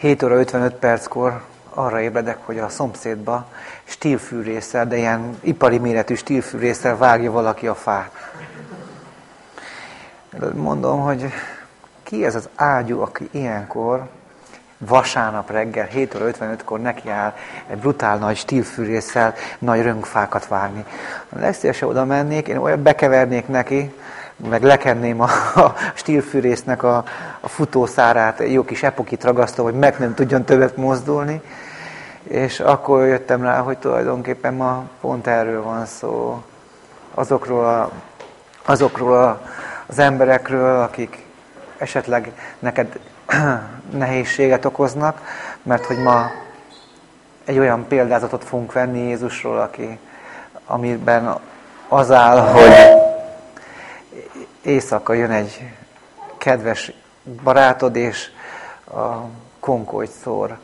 7 óra 55 perckor arra ébredek, hogy a szomszédba stílfűrészsel, de ilyen ipari méretű stílfűrészsel vágja valaki a fát. Mondom, hogy ki ez az ágyú, aki ilyenkor vasárnap reggel 7 óra 55-kor nekiáll egy brutál nagy stílfűrészsel nagy rönkfákat vágni. Legszívesen oda mennék, én olyan bekevernék neki, meg lekenném a, a stílfűrésznek a, a futószárát, jó kis epokit ragasztó, hogy meg nem tudjon többet mozdulni. És akkor jöttem rá, hogy tulajdonképpen ma pont erről van szó. Azokról, a, azokról a, az emberekről, akik esetleg neked nehézséget okoznak, mert hogy ma egy olyan példázatot fogunk venni Jézusról, aki, amiben az áll, hogy éjszaka jön egy kedves barátod, és a konkolyt szór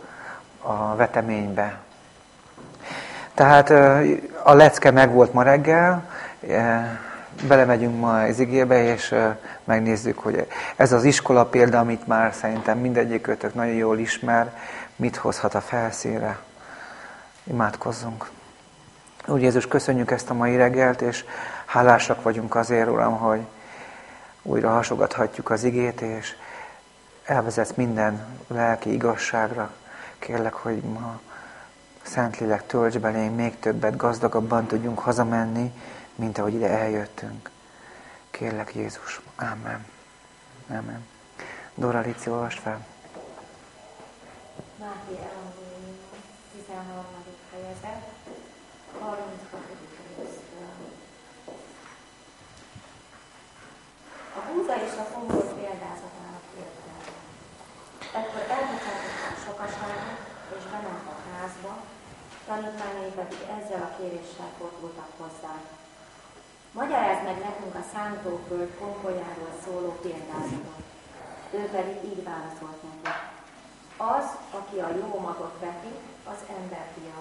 a veteménybe. Tehát a lecke megvolt ma reggel, belemegyünk ma az igébe, és megnézzük, hogy ez az iskola példa, amit már szerintem mindegyikőtök nagyon jól ismer, mit hozhat a felszínre. Imádkozzunk. Úgy Jézus, köszönjük ezt a mai reggelt, és hálásak vagyunk azért, Uram, hogy újra hasogathatjuk az igét, és elvezetsz minden lelki igazságra. Kérlek, hogy ma Szentlélek tölts belénk, még többet, gazdagabban tudjunk hazamenni, mint ahogy ide eljöttünk. Kérlek Jézus. Amen. Amen. Dora Lici, olvast fel. Máté A búza és a fongor példázatának értem. Ekkor elbocsátott a sokaságot, és bement a házba, tanítványai pedig ezzel a kéréssel fordultak hozzá. Magyarázd meg nekünk a szántóföld konkolyáról szóló példázatot. Ő pedig így válaszolt neki. Az, aki a jó magot veti, az emberfia.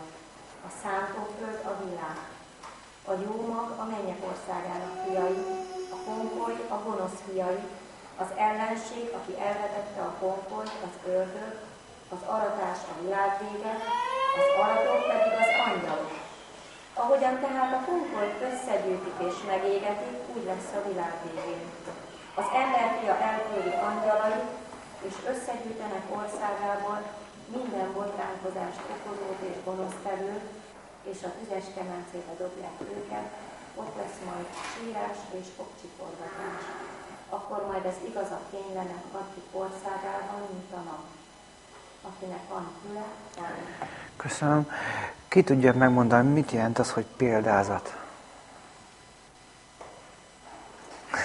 A szántóföld a világ. A jó mag a mennyek országának fiai, konkoly a gonosz fiai, az ellenség, aki elvetette a konkoly, az ördög, az aratás a világ vége, az aratok pedig az angyalok. Ahogyan tehát a konkolyt összegyűjtik és megégetik, úgy lesz a világ végén. Az emberfia elküldi angyalai, és összegyűjtenek országából minden botránkozást okozót és gonosztevőt, és a tüzes kemencébe dobják őket, ott lesz majd sírás és okcsikorgatás. Akkor majd ez igaz a kénylenek akik országában, mint a nap. Akinek van füle, Köszönöm. Ki tudja megmondani, mit jelent az, hogy példázat?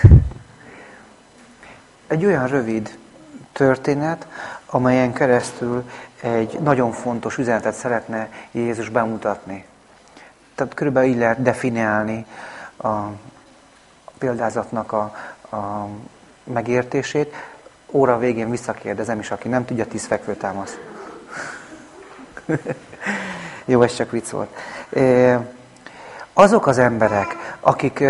Egy olyan rövid történet, amelyen keresztül egy nagyon fontos üzenetet szeretne Jézus bemutatni. Tehát körülbelül így lehet definiálni a példázatnak a, a megértését. Óra végén visszakérdezem is, aki nem tudja, tíz fekvőtámasz. Jó, ez csak vicc volt. Azok az emberek, akik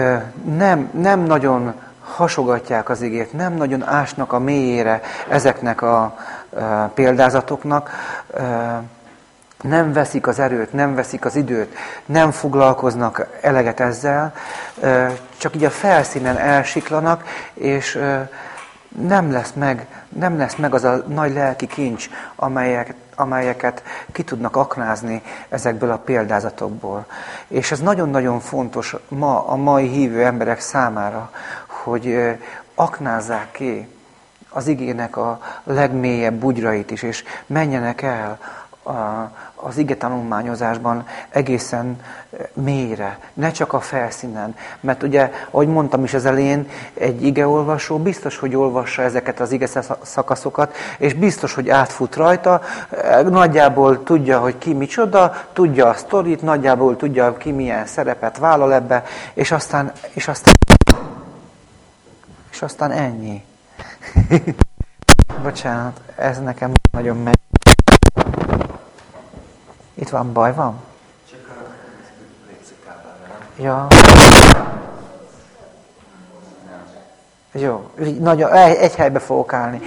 nem, nem nagyon hasogatják az igét, nem nagyon ásnak a mélyére ezeknek a példázatoknak, nem veszik az erőt, nem veszik az időt, nem foglalkoznak eleget ezzel, csak így a felszínen elsiklanak, és nem lesz meg, nem lesz meg az a nagy lelki kincs, amelyek, amelyeket ki tudnak aknázni ezekből a példázatokból. És ez nagyon-nagyon fontos ma a mai hívő emberek számára, hogy aknázzák ki az igének a legmélyebb bugyrait is, és menjenek el a, az ige tanulmányozásban egészen mélyre, ne csak a felszínen. Mert ugye, ahogy mondtam is az elején, egy igeolvasó biztos, hogy olvassa ezeket az ige szakaszokat, és biztos, hogy átfut rajta, nagyjából tudja, hogy ki micsoda, tudja a sztorit, nagyjából tudja, ki milyen szerepet vállal ebbe, és aztán, és aztán, és aztán ennyi. Bocsánat, ez nekem nagyon megy. Itt van baj van? Csak a Ja. Jó, nagyon, egy helybe fogok állni.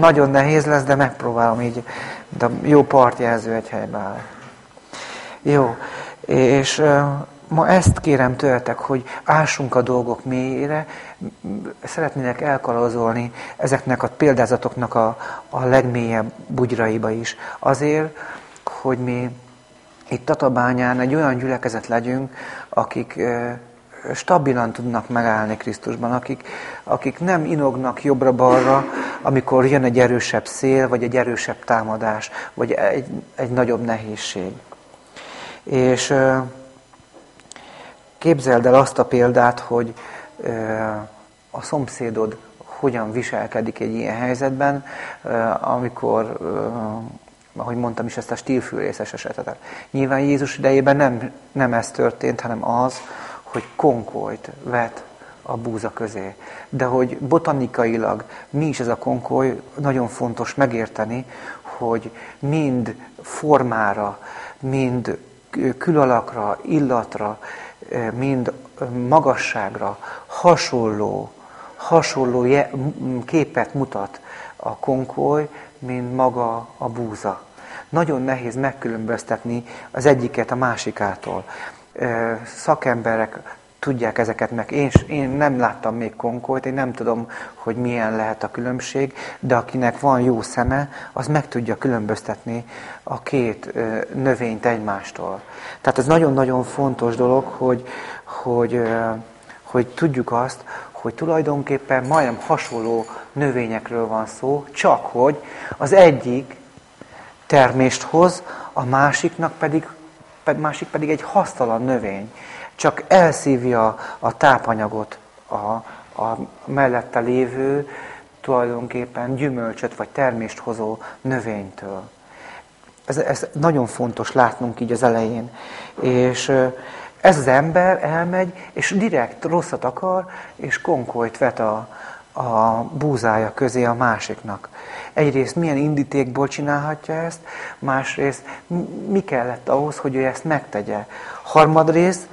Nagyon nehéz lesz, de megpróbálom így. De jó partjelző egy helyben áll. Jó. És ma ezt kérem tőletek, hogy ássunk a dolgok mélyére, szeretnének elkalazolni ezeknek a példázatoknak a, a legmélyebb bugyraiba is. Azért, hogy mi itt Tatabányán egy olyan gyülekezet legyünk, akik stabilan tudnak megállni Krisztusban, akik, akik nem inognak jobbra-balra, amikor jön egy erősebb szél, vagy egy erősebb támadás, vagy egy, egy nagyobb nehézség. És képzeld el azt a példát, hogy a szomszédod hogyan viselkedik egy ilyen helyzetben, amikor, ahogy mondtam is, ezt a stílfűrészes esetet. Nyilván Jézus idejében nem, nem ez történt, hanem az, hogy konkolyt vet a búza közé. De hogy botanikailag mi is ez a konkoly, nagyon fontos megérteni, hogy mind formára, mind külalakra, illatra, mind magasságra hasonló, hasonló képet mutat a konkoly, mint maga a búza. Nagyon nehéz megkülönböztetni az egyiket a másikától szakemberek tudják ezeket meg. Én, én nem láttam még konkolt, én nem tudom, hogy milyen lehet a különbség, de akinek van jó szeme, az meg tudja különböztetni a két növényt egymástól. Tehát ez nagyon-nagyon fontos dolog, hogy, hogy, hogy tudjuk azt, hogy tulajdonképpen majdnem hasonló növényekről van szó, csak hogy az egyik termést hoz, a másiknak pedig másik pedig egy hasztalan növény. Csak elszívja a tápanyagot a, a mellette lévő, tulajdonképpen gyümölcsöt vagy termést hozó növénytől. Ez, ez nagyon fontos látnunk így az elején. És ez az ember elmegy, és direkt rosszat akar, és konkolyt vet a, a búzája közé a másiknak. Egyrészt milyen indítékból csinálhatja ezt, másrészt mi kellett ahhoz, hogy ő ezt megtegye. Harmadrészt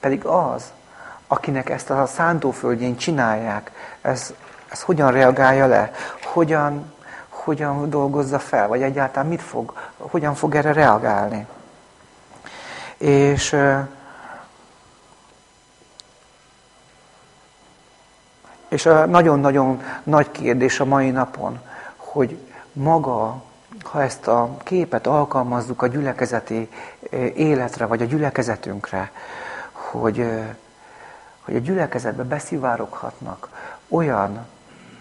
pedig az, akinek ezt a szántóföldjén csinálják, ez, ez hogyan reagálja le, hogyan, hogyan dolgozza fel, vagy egyáltalán mit fog, hogyan fog erre reagálni. És És nagyon-nagyon nagy kérdés a mai napon, hogy maga, ha ezt a képet alkalmazzuk a gyülekezeti életre, vagy a gyülekezetünkre, hogy, hogy a gyülekezetbe beszivároghatnak olyan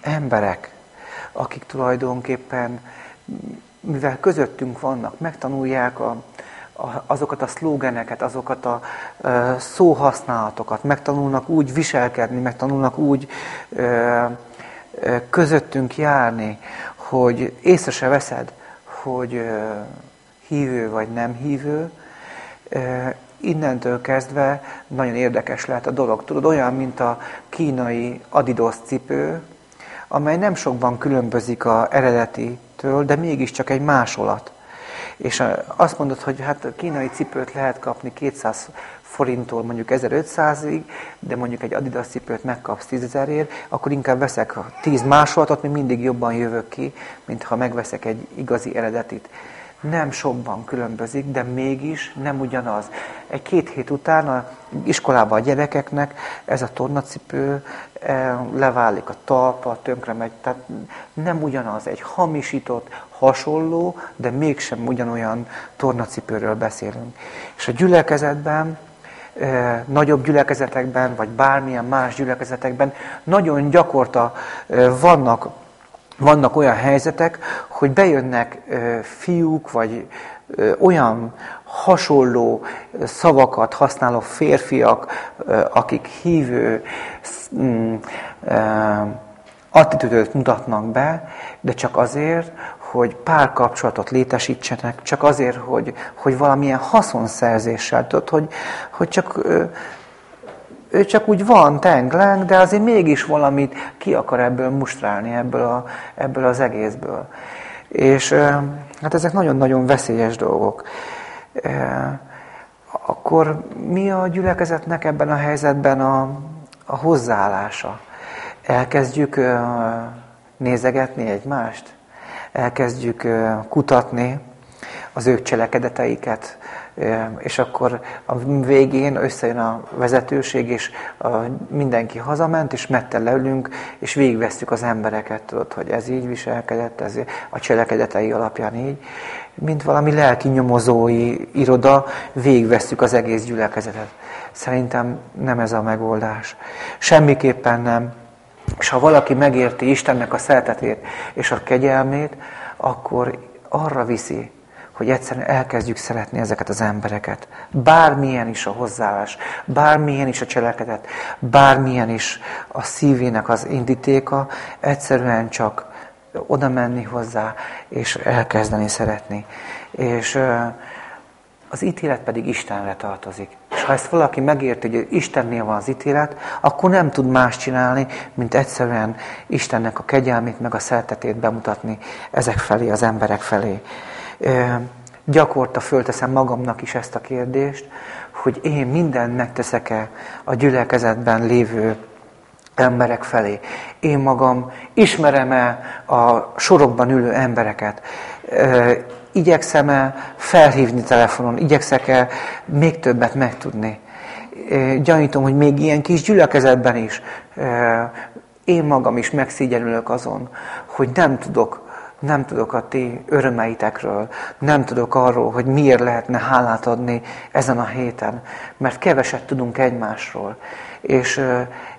emberek, akik tulajdonképpen, mivel közöttünk vannak, megtanulják a, azokat a szlógeneket, azokat a szóhasználatokat, megtanulnak úgy viselkedni, megtanulnak úgy közöttünk járni, hogy észre se veszed, hogy hívő vagy nem hívő, innentől kezdve nagyon érdekes lehet a dolog. Tudod, olyan, mint a kínai Adidas cipő, amely nem sokban különbözik a eredetitől, de mégiscsak egy másolat. És azt mondod, hogy hát kínai cipőt lehet kapni 200 forinttól mondjuk 1500-ig, de mondjuk egy Adidas cipőt megkapsz 10 ezerért, akkor inkább veszek 10 másolatot, még mindig jobban jövök ki, mint ha megveszek egy igazi eredetit nem sokban különbözik, de mégis nem ugyanaz. Egy-két hét után a iskolában a gyerekeknek ez a tornacipő eh, leválik a talpa, tönkre megy, tehát nem ugyanaz. Egy hamisított, hasonló, de mégsem ugyanolyan tornacipőről beszélünk. És a gyülekezetben eh, nagyobb gyülekezetekben, vagy bármilyen más gyülekezetekben nagyon gyakorta eh, vannak vannak olyan helyzetek, hogy bejönnek fiúk, vagy olyan hasonló szavakat használó férfiak, akik hívő mm, attitűdöt mutatnak be, de csak azért, hogy párkapcsolatot létesítsenek, csak azért, hogy, hogy valamilyen haszonszerzéssel, tudod, hogy, hogy csak ő csak úgy van, tengleng, de azért mégis valamit ki akar ebből mustrálni, ebből, a, ebből az egészből. És hát ezek nagyon-nagyon veszélyes dolgok. Akkor mi a gyülekezetnek ebben a helyzetben a, a hozzáállása? Elkezdjük nézegetni egymást, elkezdjük kutatni az ők cselekedeteiket, és akkor a végén összejön a vezetőség, és a, mindenki hazament, és mette leülünk, és végigvesztük az embereket, tudod, hogy ez így viselkedett, ez a cselekedetei alapján így. Mint valami lelki nyomozói iroda, végigvesztük az egész gyülekezetet. Szerintem nem ez a megoldás. Semmiképpen nem. És ha valaki megérti Istennek a szeretetét és a kegyelmét, akkor arra viszi, hogy egyszerűen elkezdjük szeretni ezeket az embereket. Bármilyen is a hozzáállás, bármilyen is a cselekedet, bármilyen is a szívének az indítéka, egyszerűen csak oda menni hozzá, és elkezdeni szeretni. És az ítélet pedig Istenre tartozik. És ha ezt valaki megérti, hogy Istennél van az ítélet, akkor nem tud más csinálni, mint egyszerűen Istennek a kegyelmét, meg a szeretetét bemutatni ezek felé, az emberek felé. Gyakorta fölteszem magamnak is ezt a kérdést, hogy én mindent megteszek-e a gyülekezetben lévő emberek felé. Én magam ismerem-e a sorokban ülő embereket? Igyekszem-e felhívni telefonon? Igyekszek-e még többet megtudni? Gyanítom, hogy még ilyen kis gyülekezetben is én magam is megszígyelülök azon, hogy nem tudok nem tudok a ti örömeitekről, nem tudok arról, hogy miért lehetne hálát adni ezen a héten, mert keveset tudunk egymásról. És,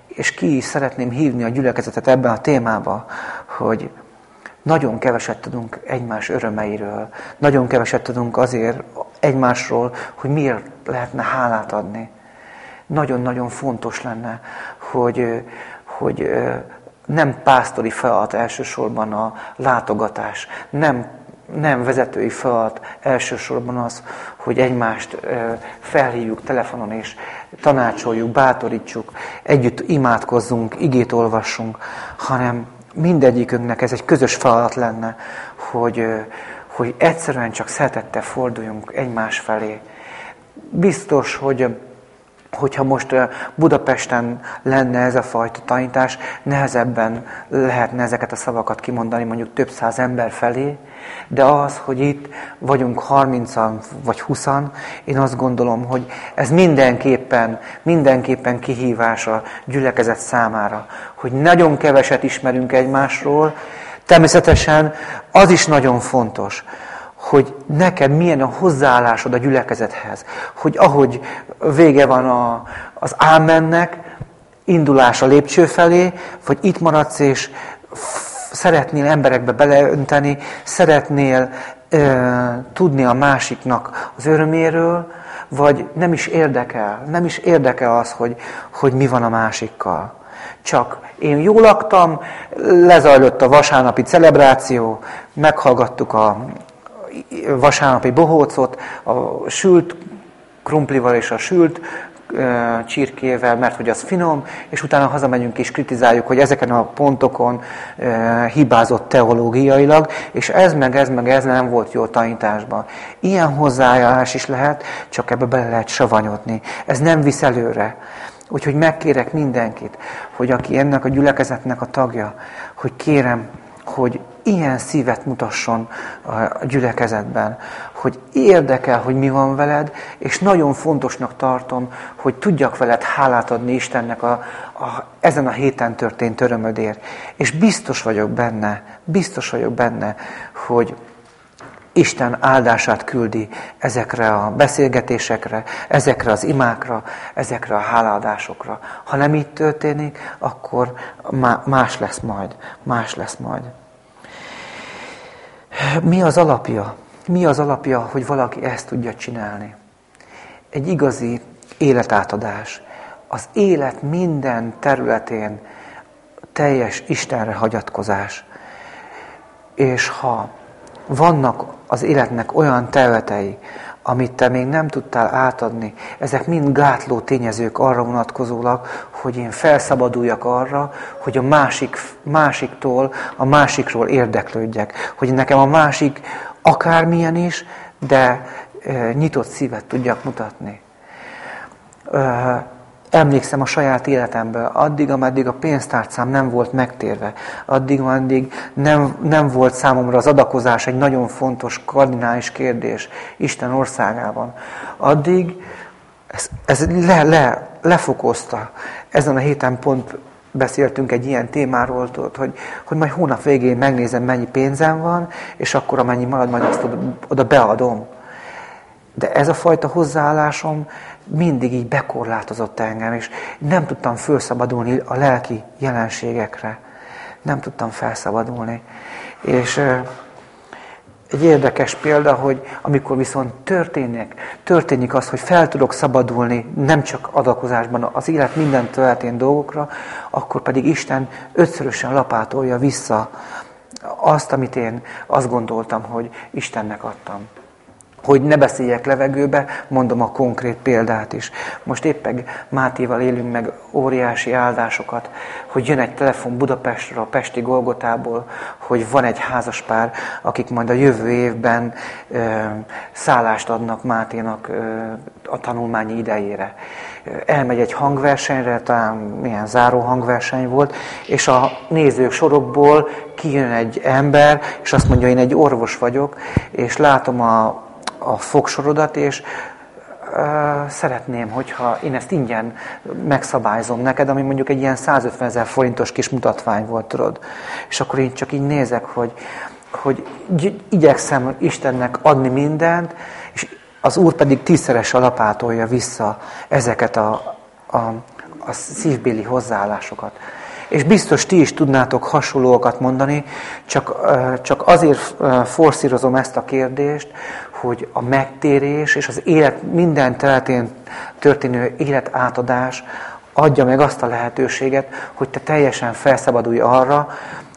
és ki is szeretném hívni a gyülekezetet ebben a témába, hogy nagyon keveset tudunk egymás örömeiről, nagyon keveset tudunk azért egymásról, hogy miért lehetne hálát adni. Nagyon-nagyon fontos lenne, hogy, hogy nem pásztori feladat elsősorban a látogatás, nem, nem vezetői feladat elsősorban az, hogy egymást felhívjuk telefonon és tanácsoljuk, bátorítsuk, együtt imádkozzunk, igét olvassunk, hanem mindegyikünknek ez egy közös feladat lenne, hogy, hogy egyszerűen csak szeretettel forduljunk egymás felé. Biztos, hogy hogyha most Budapesten lenne ez a fajta tanítás, nehezebben lehetne ezeket a szavakat kimondani mondjuk több száz ember felé, de az, hogy itt vagyunk 30 vagy 20 én azt gondolom, hogy ez mindenképpen, mindenképpen kihívás a gyülekezet számára, hogy nagyon keveset ismerünk egymásról, természetesen az is nagyon fontos, hogy neked milyen a hozzáállásod a gyülekezethez. Hogy ahogy vége van a, az ámennek, indulás a lépcső felé, vagy itt maradsz és szeretnél emberekbe beleönteni, szeretnél e, tudni a másiknak az öröméről, vagy nem is érdekel, nem is érdekel az, hogy, hogy mi van a másikkal. Csak én jól laktam, lezajlott a vasárnapi celebráció, meghallgattuk a, vasárnapi bohócot, a sült krumplival és a sült csirkével, mert hogy az finom, és utána hazamegyünk és kritizáljuk, hogy ezeken a pontokon hibázott teológiailag, és ez meg ez meg ez nem volt jó tanításban. Ilyen hozzájárás is lehet, csak ebbe bele lehet savanyodni. Ez nem visz előre. Úgyhogy megkérek mindenkit, hogy aki ennek a gyülekezetnek a tagja, hogy kérem, hogy ilyen szívet mutasson a gyülekezetben, hogy érdekel, hogy mi van veled, és nagyon fontosnak tartom, hogy tudjak veled hálát adni Istennek a, a, ezen a héten történt örömödért. És biztos vagyok benne, biztos vagyok benne, hogy Isten áldását küldi ezekre a beszélgetésekre, ezekre az imákra, ezekre a hálaadásokra. Ha nem így történik, akkor más lesz majd, más lesz majd. Mi az alapja? Mi az alapja, hogy valaki ezt tudja csinálni? Egy igazi életátadás. Az élet minden területén teljes Istenre hagyatkozás. És ha vannak az életnek olyan területei, amit te még nem tudtál átadni, ezek mind gátló tényezők arra vonatkozólag, hogy én felszabaduljak arra, hogy a másik, másiktól, a másikról érdeklődjek. Hogy nekem a másik akármilyen is, de e, nyitott szívet tudjak mutatni. E, emlékszem a saját életemből, addig, ameddig a pénztárcám nem volt megtérve, addig, ameddig nem, nem volt számomra az adakozás egy nagyon fontos, kardinális kérdés Isten országában, addig ez, ez le, le, lefokozta. Ezen a héten pont beszéltünk egy ilyen témáról, tudod, hogy, hogy majd hónap végén megnézem, mennyi pénzem van, és akkor amennyi marad, majd azt oda, oda beadom. De ez a fajta hozzáállásom mindig így bekorlátozott engem, és nem tudtam felszabadulni a lelki jelenségekre. Nem tudtam felszabadulni. És egy érdekes példa, hogy amikor viszont történik, történik az, hogy fel tudok szabadulni nem csak adakozásban, az élet minden történt dolgokra, akkor pedig Isten ötszörösen lapátolja vissza azt, amit én azt gondoltam, hogy Istennek adtam hogy ne beszéljek levegőbe, mondom a konkrét példát is. Most éppen Mátéval élünk meg óriási áldásokat, hogy jön egy telefon Budapestről, a Pesti Golgotából, hogy van egy házaspár, akik majd a jövő évben ö, szállást adnak Máténak ö, a tanulmányi idejére. Elmegy egy hangversenyre, talán milyen záró hangverseny volt, és a nézők sorokból kijön egy ember, és azt mondja, én egy orvos vagyok, és látom a a fogsorodat, és szeretném, hogyha én ezt ingyen megszabályzom neked, ami mondjuk egy ilyen 150 ezer forintos kis mutatvány volt, tudod. És akkor én csak így nézek, hogy, hogy igyekszem Istennek adni mindent, és az Úr pedig tízszeres alapátolja vissza ezeket a, a, a szívbéli hozzáállásokat. És biztos ti is tudnátok hasonlókat mondani, csak, csak azért forszírozom ezt a kérdést, hogy a megtérés és az élet minden területén történő életátadás adja meg azt a lehetőséget, hogy te teljesen felszabadulj arra,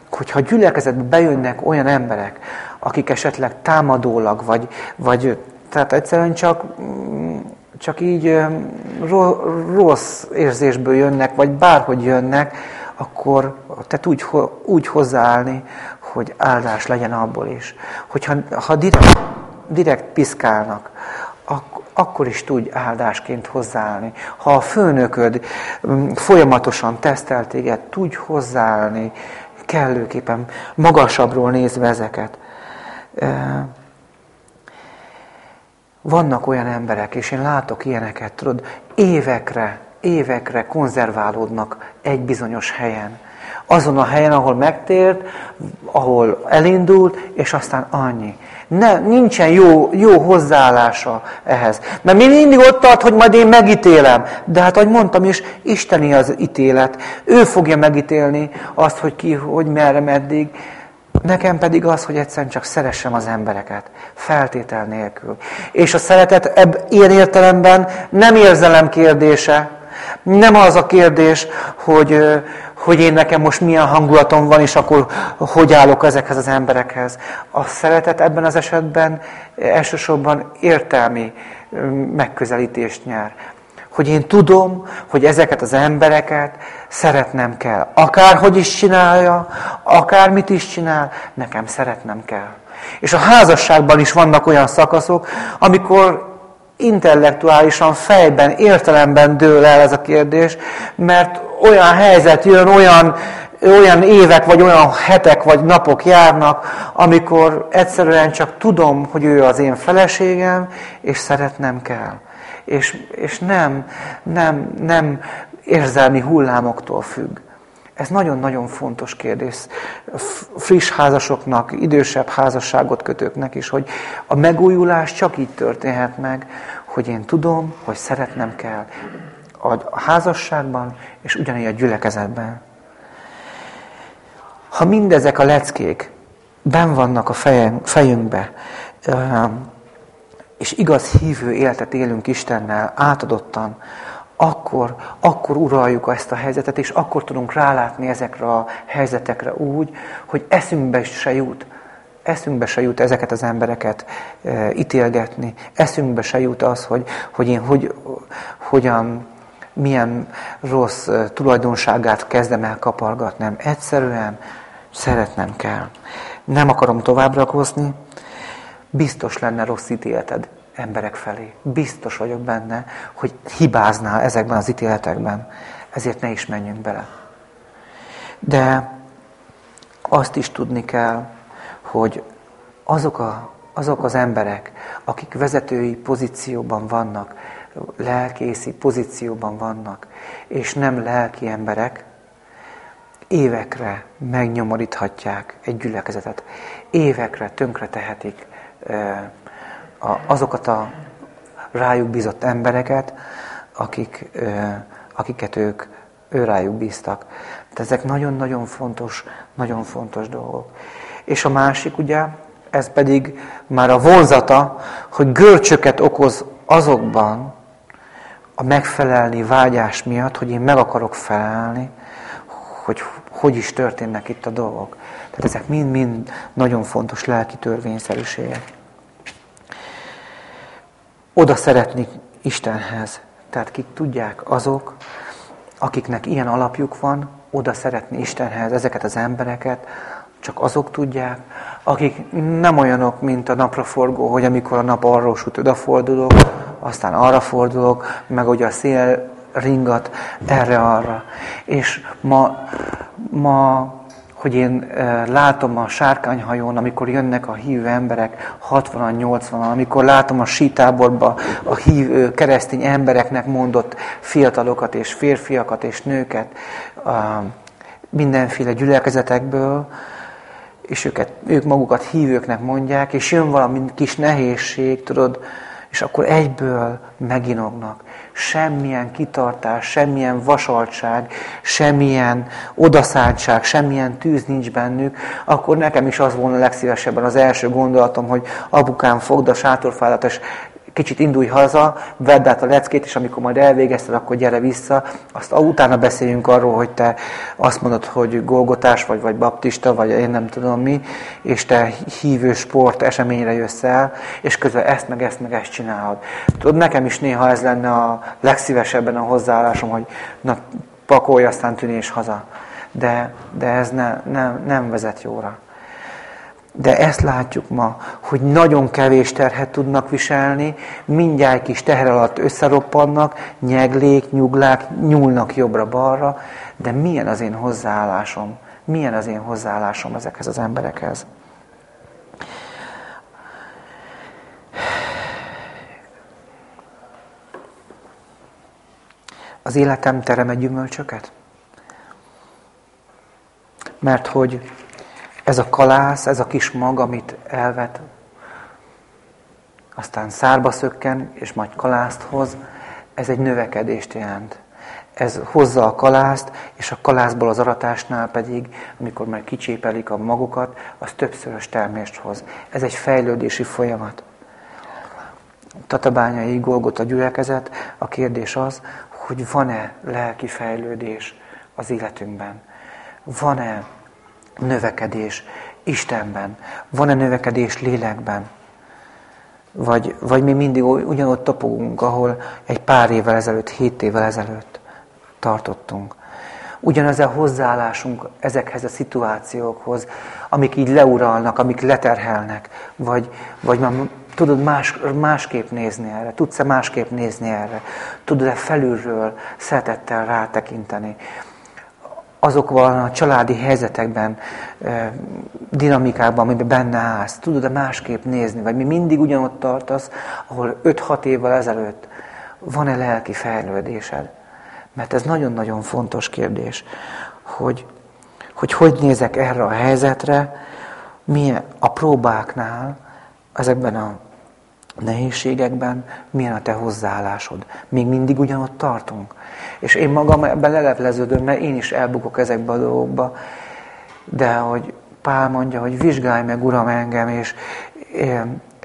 hogyha gyülekezetbe bejönnek olyan emberek, akik esetleg támadólag, vagy, vagy tehát egyszerűen csak, csak így rossz érzésből jönnek, vagy bárhogy jönnek, akkor te tudj úgy hozzáállni, hogy áldás legyen abból is. Hogyha ha direkt direkt piszkálnak, ak- akkor is tudj áldásként hozzáállni. Ha a főnököd mm, folyamatosan tesztel téged, tudj hozzáállni kellőképpen magasabbról nézve ezeket. Vannak olyan emberek, és én látok ilyeneket, tudod, évekre, évekre konzerválódnak egy bizonyos helyen. Azon a helyen, ahol megtért, ahol elindult, és aztán annyi. Ne, nincsen jó, jó hozzáállása ehhez. Mert mi mindig ott tart, hogy majd én megítélem. De hát, ahogy mondtam is, Isteni az ítélet. Ő fogja megítélni azt, hogy ki, hogy merre, meddig. Nekem pedig az, hogy egyszerűen csak szeressem az embereket. Feltétel nélkül. És a szeretet ebb, ilyen értelemben nem érzelem kérdése. Nem az a kérdés, hogy, hogy én nekem most milyen hangulatom van, és akkor hogy állok ezekhez az emberekhez. A szeretet ebben az esetben elsősorban értelmi megközelítést nyer. Hogy én tudom, hogy ezeket az embereket szeretnem kell. Akárhogy is csinálja, akármit is csinál, nekem szeretnem kell. És a házasságban is vannak olyan szakaszok, amikor intellektuálisan, fejben, értelemben dől el ez a kérdés, mert olyan helyzet jön, olyan, olyan évek, vagy olyan hetek, vagy napok járnak, amikor egyszerűen csak tudom, hogy ő az én feleségem, és szeretnem kell. És, és nem, nem, nem érzelmi hullámoktól függ. Ez nagyon-nagyon fontos kérdés friss házasoknak, idősebb házasságot kötőknek is, hogy a megújulás csak így történhet meg, hogy én tudom, hogy szeretnem kell a házasságban, és ugyanígy a gyülekezetben. Ha mindezek a leckék ben vannak a fejünkbe, és igaz hívő életet élünk Istennel átadottan, akkor, akkor uraljuk ezt a helyzetet, és akkor tudunk rálátni ezekre a helyzetekre úgy, hogy eszünkbe se jut, eszünkbe se jut ezeket az embereket e, ítélgetni, eszünkbe se jut az, hogy, hogy én hogy, hogyan, milyen rossz e, tulajdonságát kezdem el kapargatni. Nem, egyszerűen szeretnem kell. Nem akarom tovább rakozni, biztos lenne rossz ítéleted emberek felé. Biztos vagyok benne, hogy hibáznál ezekben az ítéletekben. Ezért ne is menjünk bele. De azt is tudni kell, hogy azok, a, azok az emberek, akik vezetői pozícióban vannak, lelkészi pozícióban vannak, és nem lelki emberek, évekre megnyomoríthatják egy gyülekezetet. Évekre tönkre tehetik azokat a rájuk bízott embereket, akik, akiket ők ő rájuk bíztak. Tehát ezek nagyon-nagyon fontos, nagyon fontos dolgok. És a másik ugye, ez pedig már a vonzata, hogy görcsöket okoz azokban a megfelelni vágyás miatt, hogy én meg akarok felelni, hogy hogy is történnek itt a dolgok. Tehát ezek mind-mind nagyon fontos lelki törvényszerűségek. Oda szeretni Istenhez. Tehát kik tudják azok, akiknek ilyen alapjuk van, oda szeretni Istenhez ezeket az embereket, csak azok tudják, akik nem olyanok, mint a napraforgó, hogy amikor a nap arról süt, odafordulok, aztán arra fordulok, meg hogy a szél ringat erre-arra. És ma, ma hogy én látom a sárkányhajón, amikor jönnek a hívő emberek, 60-an, 80-an, amikor látom a sítáborba a hívő keresztény embereknek mondott fiatalokat és férfiakat és nőket mindenféle gyülekezetekből, és őket, ők magukat hívőknek mondják, és jön valami kis nehézség, tudod, és akkor egyből meginognak. Semmilyen kitartás, semmilyen vasaltság, semmilyen odaszántság, semmilyen tűz nincs bennük, akkor nekem is az volna legszívesebben az első gondolatom, hogy apukám fogd a sátorfádat, és kicsit indulj haza, vedd át a leckét, és amikor majd elvégezted, akkor gyere vissza. Azt utána beszéljünk arról, hogy te azt mondod, hogy golgotás vagy, vagy baptista, vagy én nem tudom mi, és te hívő sport eseményre jössz el, és közben ezt, meg ezt, meg ezt csinálod. Tudod, nekem is néha ez lenne a legszívesebben a hozzáállásom, hogy na, pakolj, aztán tűnés haza. De, de ez ne, ne, nem vezet jóra. De ezt látjuk ma, hogy nagyon kevés terhet tudnak viselni, mindjárt kis teher alatt összeroppannak, nyeglék, nyuglák, nyúlnak jobbra-balra, de milyen az én hozzáállásom? Milyen az én hozzáállásom ezekhez az emberekhez? Az életem terem egy gyümölcsöket? Mert hogy ez a kalász, ez a kis mag, amit elvet, aztán szárba szökken, és majd kalászt hoz, ez egy növekedést jelent. Ez hozza a kalászt, és a kalászból az aratásnál pedig, amikor már kicsépelik a magukat, az többszörös termést hoz. Ez egy fejlődési folyamat. Tatabányai Golgot a gyülekezet, a kérdés az, hogy van-e lelki fejlődés az életünkben. Van-e növekedés Istenben? Van-e növekedés lélekben? Vagy, vagy mi mindig ugyanott topogunk, ahol egy pár évvel ezelőtt, hét évvel ezelőtt tartottunk. Ugyanaz a hozzáállásunk ezekhez a szituációkhoz, amik így leuralnak, amik leterhelnek, vagy, vagy már tudod más, másképp nézni erre, tudsz-e másképp nézni erre, tudod-e felülről szeretettel rátekinteni azokban a családi helyzetekben, dinamikákban, amiben benne állsz, tudod-e másképp nézni, vagy mi mindig ugyanott tartasz, ahol 5-6 évvel ezelőtt van-e lelki fejlődésed? Mert ez nagyon-nagyon fontos kérdés, hogy, hogy hogy nézek erre a helyzetre, milyen a próbáknál, ezekben a nehézségekben, milyen a te hozzáállásod. Még mindig ugyanott tartunk. És én magam ebben lelepleződöm, mert én is elbukok ezekbe a dolgokba. De hogy Pál mondja, hogy vizsgálj meg, Uram, engem, és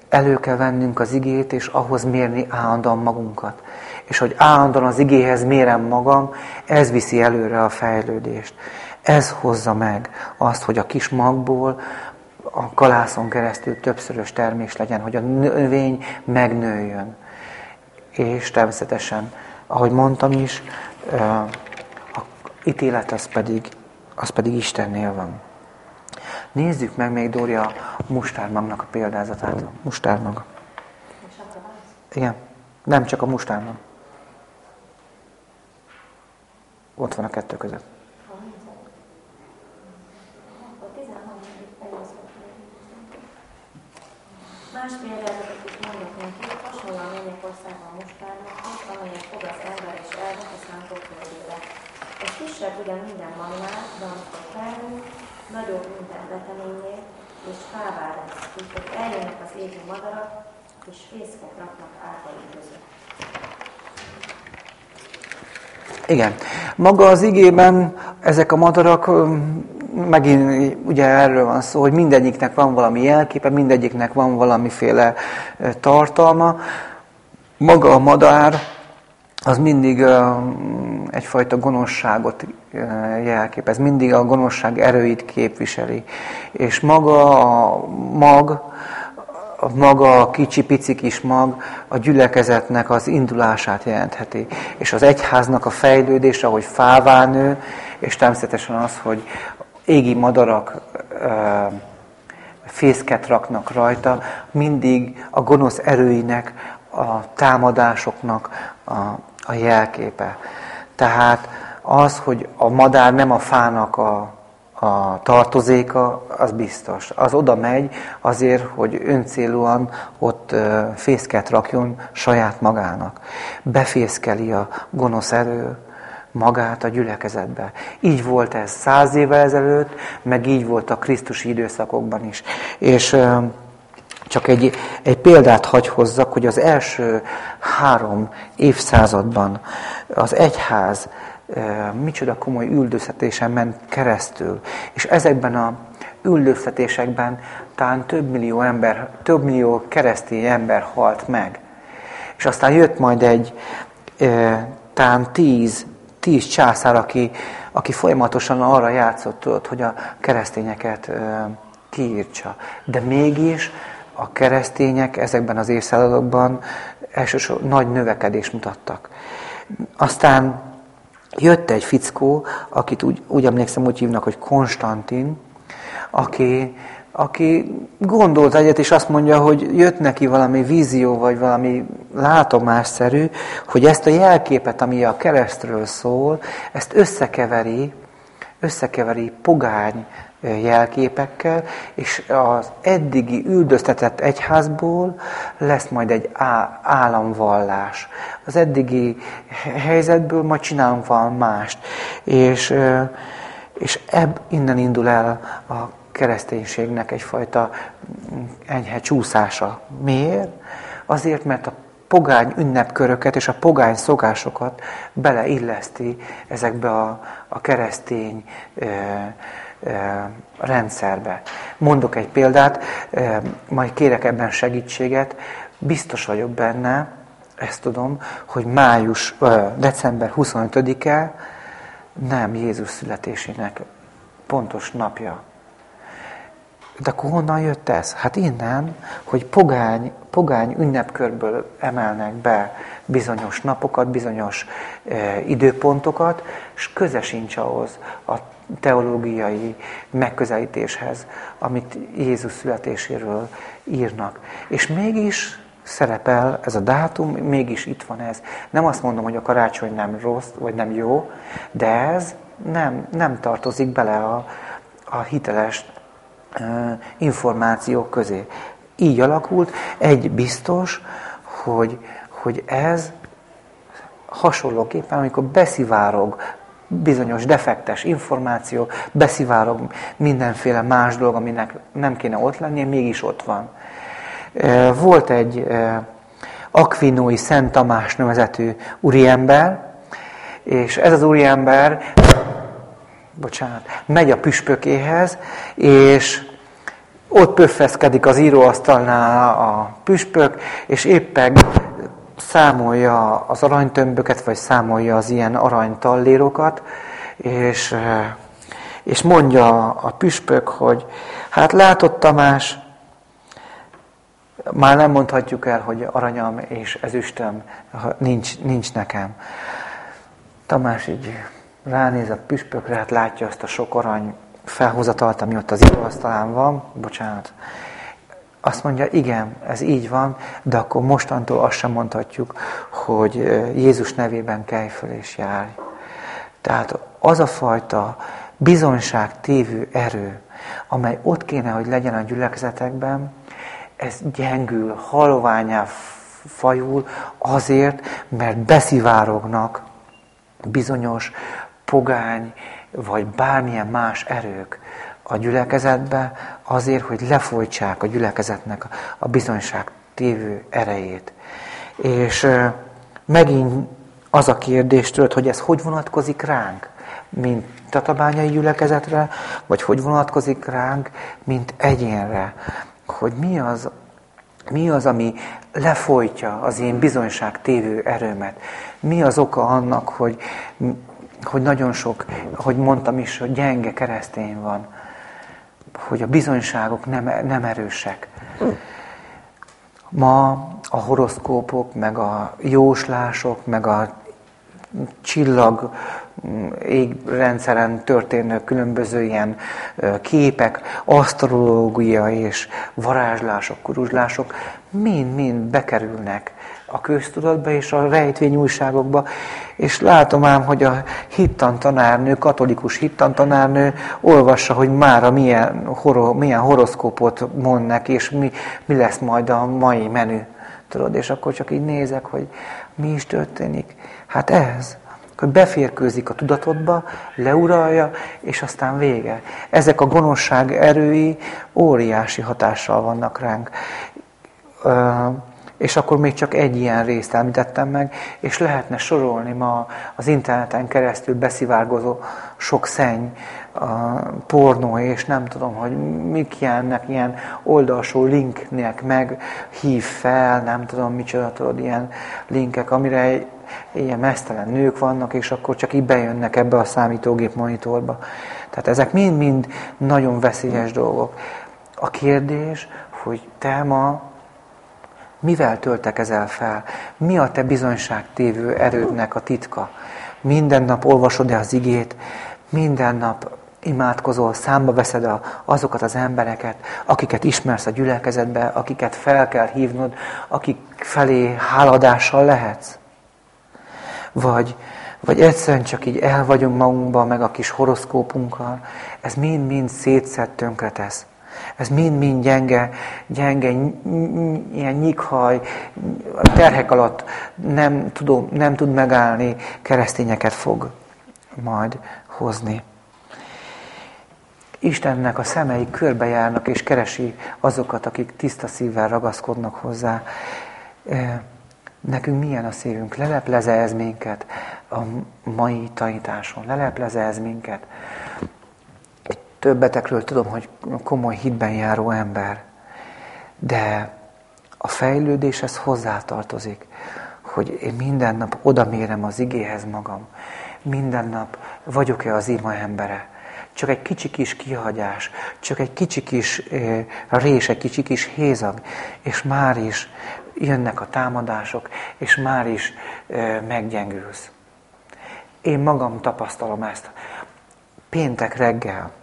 elő kell vennünk az igét, és ahhoz mérni állandóan magunkat. És hogy állandóan az igéhez mérem magam, ez viszi előre a fejlődést. Ez hozza meg azt, hogy a kis magból a kalászon keresztül többszörös termés legyen, hogy a növény megnőjön. És természetesen ahogy mondtam is, a ítélet az pedig, az pedig Istennél van. Nézzük meg még Dória a mustármagnak a példázatát. Mustármag. Igen. Nem csak a mustárban. Ott van a kettő között. Más példázatot is mondok neki, hasonlóan Mennyekországban a mustárnak, amelyet fog az ember és elvet a szántók földjére. Ez kisebb mannál, de amikor felnő, nagyobb minden veteménynél, és fává lesz, úgyhogy eljönnek az égő madarak, és fészket raknak ágai között. Igen. Maga az igében ezek a madarak, megint ugye erről van szó, hogy mindegyiknek van valami jelképe, mindegyiknek van valamiféle tartalma. Maga a madár az mindig egyfajta gonoszságot jelképez, mindig a gonoszság erőit képviseli. És maga a mag, maga a kicsi pici kis mag a gyülekezetnek az indulását jelentheti. És az egyháznak a fejlődése, ahogy fává nő, és természetesen az, hogy égi madarak fészket raknak rajta, mindig a gonosz erőinek, a támadásoknak a, a jelképe. Tehát az, hogy a madár nem a fának a, a tartozéka, az biztos. Az oda megy azért, hogy öncélúan ott fészket rakjon saját magának. Befészkeli a gonosz erő magát a gyülekezetbe. Így volt ez száz évvel ezelőtt, meg így volt a Krisztusi időszakokban is. És csak egy, egy példát hagy hozzak, hogy az első három évszázadban az egyház micsoda komoly üldöztetésen ment keresztül. És ezekben a üldöztetésekben talán több millió ember, több millió keresztény ember halt meg. És aztán jött majd egy talán tíz, tíz császár, aki, aki folyamatosan arra játszott, hogy a keresztényeket kiírtsa. De mégis a keresztények ezekben az évszázadokban elsősorban nagy növekedést mutattak. Aztán jött egy fickó, akit úgy, úgy emlékszem, úgy hívnak, hogy Konstantin, aki, aki gondolt egyet, és azt mondja, hogy jött neki valami vízió, vagy valami látomásszerű, hogy ezt a jelképet, ami a keresztről szól, ezt összekeveri, összekeveri pogány jelképekkel, és az eddigi üldöztetett egyházból lesz majd egy államvallás. Az eddigi helyzetből majd csinálunk valami mást. És, és ebb innen indul el a kereszténységnek egyfajta enyhe csúszása. Miért? Azért, mert a pogány ünnepköröket és a pogány szokásokat beleilleszti ezekbe a, a keresztény rendszerbe. Mondok egy példát, majd kérek ebben segítséget. Biztos vagyok benne, ezt tudom, hogy május, december 25-e nem Jézus születésének pontos napja. De akkor honnan jött ez? Hát innen, hogy pogány, pogány ünnepkörből emelnek be bizonyos napokat, bizonyos e, időpontokat, és köze sincs ahhoz a teológiai megközelítéshez, amit Jézus születéséről írnak. És mégis szerepel ez a dátum, mégis itt van ez. Nem azt mondom, hogy a karácsony nem rossz, vagy nem jó, de ez nem, nem tartozik bele a, a hiteles információk közé. Így alakult. Egy biztos, hogy, hogy ez hasonlóképpen, amikor beszivárog bizonyos defektes információ, beszivárog mindenféle más dolog, aminek nem kéne ott lennie, mégis ott van. Volt egy Aquinói Szent Tamás nevezetű úriember, és ez az úriember, bocsánat, megy a püspökéhez, és ott pöffeszkedik az íróasztalnál a püspök, és éppen számolja az aranytömböket, vagy számolja az ilyen aranytallérokat, és, és mondja a püspök, hogy hát látott Tamás, már nem mondhatjuk el, hogy aranyam és ezüstöm nincs, nincs nekem. Tamás így ránéz a püspökre, hát látja azt a sok arany felhozatalt, ami ott az íróasztalán van, bocsánat, azt mondja, igen, ez így van, de akkor mostantól azt sem mondhatjuk, hogy Jézus nevében kelj föl és járj. Tehát az a fajta bizonyság tévő erő, amely ott kéne, hogy legyen a gyülekezetekben, ez gyengül, haloványá fajul azért, mert beszivárognak bizonyos pogány, vagy bármilyen más erők a gyülekezetbe, azért, hogy lefolytsák a gyülekezetnek a bizonyság tévő erejét. És megint az a kérdés tőled, hogy ez hogy vonatkozik ránk, mint tatabányai gyülekezetre, vagy hogy vonatkozik ránk, mint egyénre. Hogy mi az, mi az, ami lefolytja az én bizonyság tévő erőmet? Mi az oka annak, hogy, hogy nagyon sok, ahogy mondtam is, hogy gyenge keresztény van, hogy a bizonyságok nem, nem erősek. Ma a horoszkópok, meg a jóslások, meg a csillag mm, égrendszeren történő különböző ilyen képek, asztrológia és varázslások, kuruzslások mind-mind bekerülnek a köztudatba és a rejtvény újságokba, és látom ám, hogy a hittantanárnő, katolikus hittantanárnő olvassa, hogy mára milyen, horo, milyen horoszkópot mond neki, és mi, mi lesz majd a mai menü. Tudod, és akkor csak így nézek, hogy mi is történik. Hát ez, hogy beférkőzik a tudatodba, leuralja, és aztán vége. Ezek a gonoszság erői óriási hatással vannak ránk. És akkor még csak egy ilyen részt említettem meg, és lehetne sorolni ma az interneten keresztül beszivárgozó sok szenny, a pornó, és nem tudom, hogy mik ilyennek, ilyen oldalsó linknek meg hív fel, nem tudom micsoda, tudod, ilyen linkek, amire ilyen mesztelen nők vannak, és akkor csak így bejönnek ebbe a számítógép monitorba. Tehát ezek mind-mind nagyon veszélyes dolgok. A kérdés, hogy te ma mivel töltekezel fel? Mi a te bizonyságtévő erődnek a titka? Minden nap olvasod-e az igét? Minden nap imádkozol, számba veszed azokat az embereket, akiket ismersz a gyülekezetbe, akiket fel kell hívnod, akik felé háladással lehetsz? Vagy, vagy egyszerűen csak így el vagyunk magunkban, meg a kis horoszkópunkkal, ez mind-mind szétszed tönkretesz. Ez mind-mind gyenge, gyenge, ilyen nyikhaj, terhek alatt nem, tudom, nem tud megállni, keresztényeket fog majd hozni. Istennek a szemei körbejárnak és keresi azokat, akik tiszta szívvel ragaszkodnak hozzá. Nekünk milyen a szívünk? Lelepleze ez minket a mai tanításon? Lelepleze ez minket? Többetekről tudom, hogy komoly hitben járó ember, de a fejlődéshez hozzátartozik, hogy én minden nap odamérem az igéhez magam, minden nap vagyok-e az ima embere, csak egy kicsi kis kihagyás, csak egy kicsi kis eh, rés, egy kicsi kis hézag, és már is jönnek a támadások, és már is eh, meggyengülsz. Én magam tapasztalom ezt. Péntek reggel,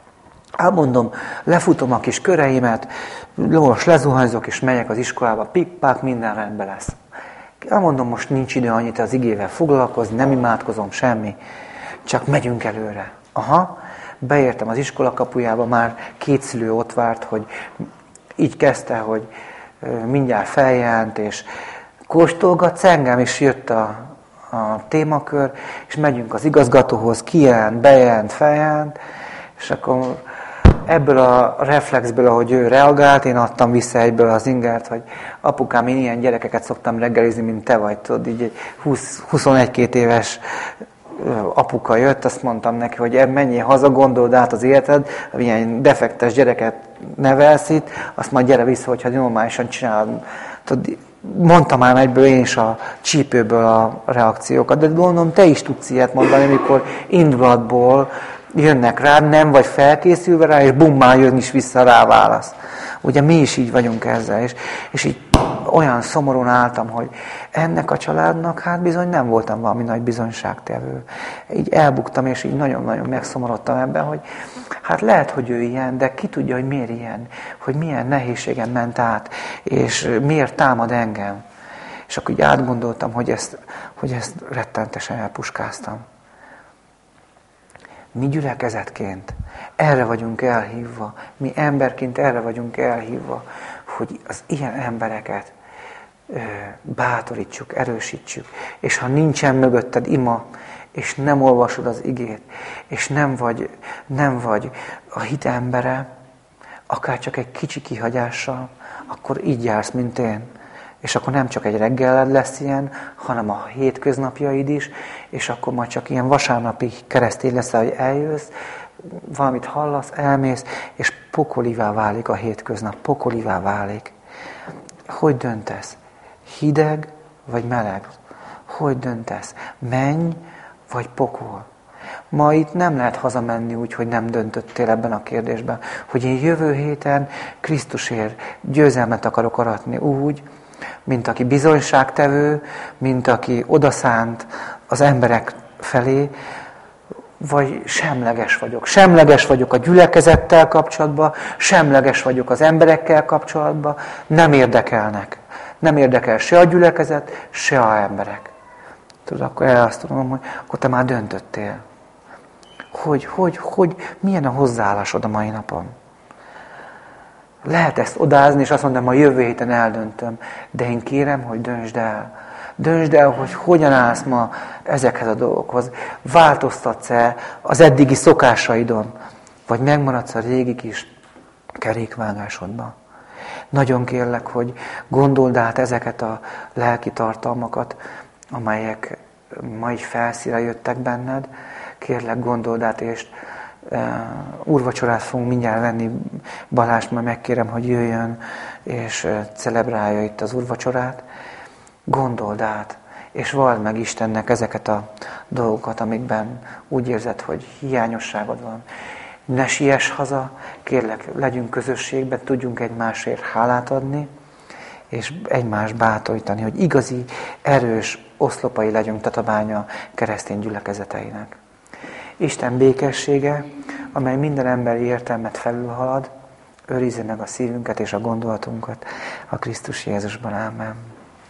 Elmondom, lefutom a kis köreimet, most lezuhanyzok és megyek az iskolába, pippák, minden rendben lesz. Elmondom, most nincs idő annyit az igével foglalkozni, nem imádkozom, semmi. Csak megyünk előre. Aha, beértem az iskola kapujába, már két szülő ott várt, hogy így kezdte, hogy mindjárt feljelent, és kóstolgatsz engem, és jött a, a témakör, és megyünk az igazgatóhoz, kijelent, bejelent, feljelent, és akkor ebből a reflexből, ahogy ő reagált, én adtam vissza egyből az ingert, hogy apukám, én ilyen gyerekeket szoktam reggelizni, mint te vagy, tudod, így 21-2 éves apuka jött, azt mondtam neki, hogy mennyi haza, gondold át az életed, ilyen defektes gyereket nevelsz itt, azt majd gyere vissza, hogyha normálisan csinálod. Tudod, mondtam már egyből én is a csípőből a reakciókat, de gondolom te is tudsz ilyet mondani, amikor indulatból jönnek rá, nem vagy felkészülve rá, és bum, már jön is vissza rá válasz. Ugye mi is így vagyunk ezzel, és, és így olyan szomorúan álltam, hogy ennek a családnak hát bizony nem voltam valami nagy bizonyságtevő. Így elbuktam, és így nagyon-nagyon megszomorodtam ebben, hogy hát lehet, hogy ő ilyen, de ki tudja, hogy miért ilyen, hogy milyen nehézségen ment át, és miért támad engem. És akkor így átgondoltam, hogy ezt, hogy ezt rettentesen elpuskáztam. Mi gyülekezetként erre vagyunk elhívva, mi emberként erre vagyunk elhívva, hogy az ilyen embereket bátorítsuk, erősítsük. És ha nincsen mögötted ima, és nem olvasod az igét, és nem vagy, nem vagy a hit embere, akár csak egy kicsi kihagyással, akkor így jársz, mint én. És akkor nem csak egy reggeled lesz ilyen, hanem a hétköznapjaid is, és akkor majd csak ilyen vasárnapi keresztény lesz, hogy eljössz, valamit hallasz, elmész, és pokolivá válik a hétköznap, pokolivá válik. Hogy döntesz? Hideg vagy meleg? Hogy döntesz? Menj vagy pokol? Ma itt nem lehet hazamenni úgy, hogy nem döntöttél ebben a kérdésben. Hogy én jövő héten Krisztusért győzelmet akarok aratni úgy, mint aki bizonyságtevő, mint aki odaszánt az emberek felé, vagy semleges vagyok. Semleges vagyok a gyülekezettel kapcsolatban, semleges vagyok az emberekkel kapcsolatban, nem érdekelnek. Nem érdekel se a gyülekezet, se a emberek. Tudod, akkor el azt tudom, hogy akkor te már döntöttél. Hogy, hogy, hogy, milyen a hozzáállásod a mai napon? Lehet ezt odázni, és azt mondom, a jövő héten eldöntöm, de én kérem, hogy döntsd el. Döntsd el, hogy hogyan állsz ma ezekhez a dolgokhoz. Változtatsz-e az eddigi szokásaidon, vagy megmaradsz a régi kis kerékvágásodban. Nagyon kérlek, hogy gondold át ezeket a lelki tartalmakat, amelyek ma így felszíre jöttek benned. Kérlek, gondold át, és úrvacsorát fogunk mindjárt venni. Balázs, majd megkérem, hogy jöjjön, és celebrálja itt az úrvacsorát. Gondold át, és vald meg Istennek ezeket a dolgokat, amikben úgy érzed, hogy hiányosságod van. Ne siess haza, kérlek, legyünk közösségben, tudjunk egymásért hálát adni, és egymást bátorítani, hogy igazi, erős oszlopai legyünk tatabánya keresztény gyülekezeteinek. Isten békessége, amely minden emberi értelmet felülhalad, őrizze meg a szívünket és a gondolatunkat a Krisztus Jézusban. Amen.